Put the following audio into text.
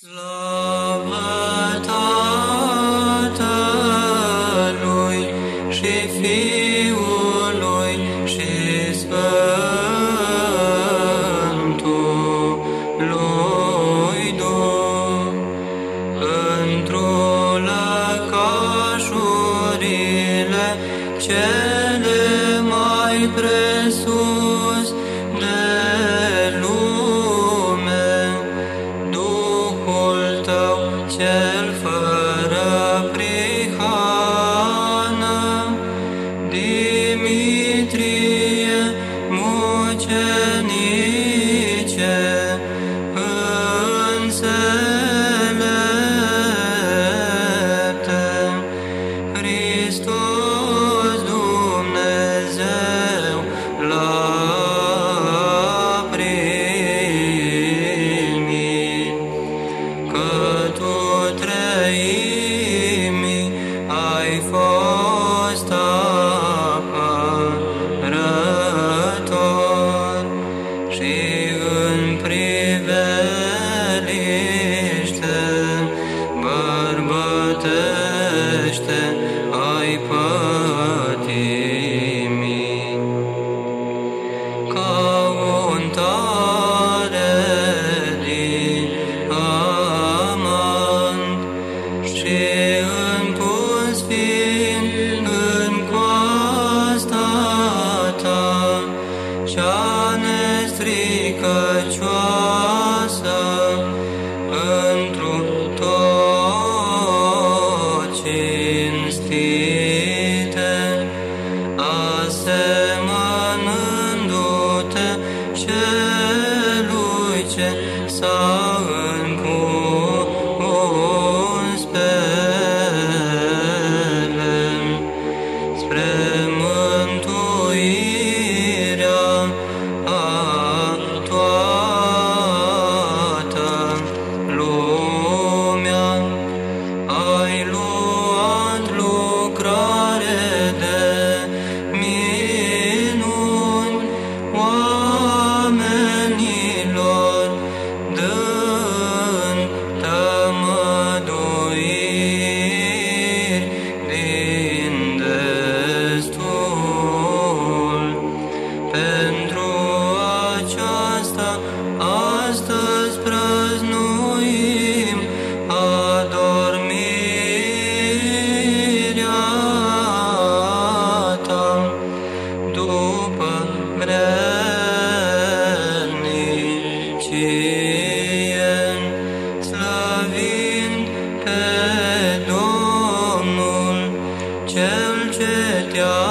Slavă Tatălui și Fiului și Sfântului Duh, într-o lăcașurile cele mai presus cel și împus fiind în coasta ta cea nestricăcioasă întru tot cinstite, asemănându-te celui ce s-a 却掉。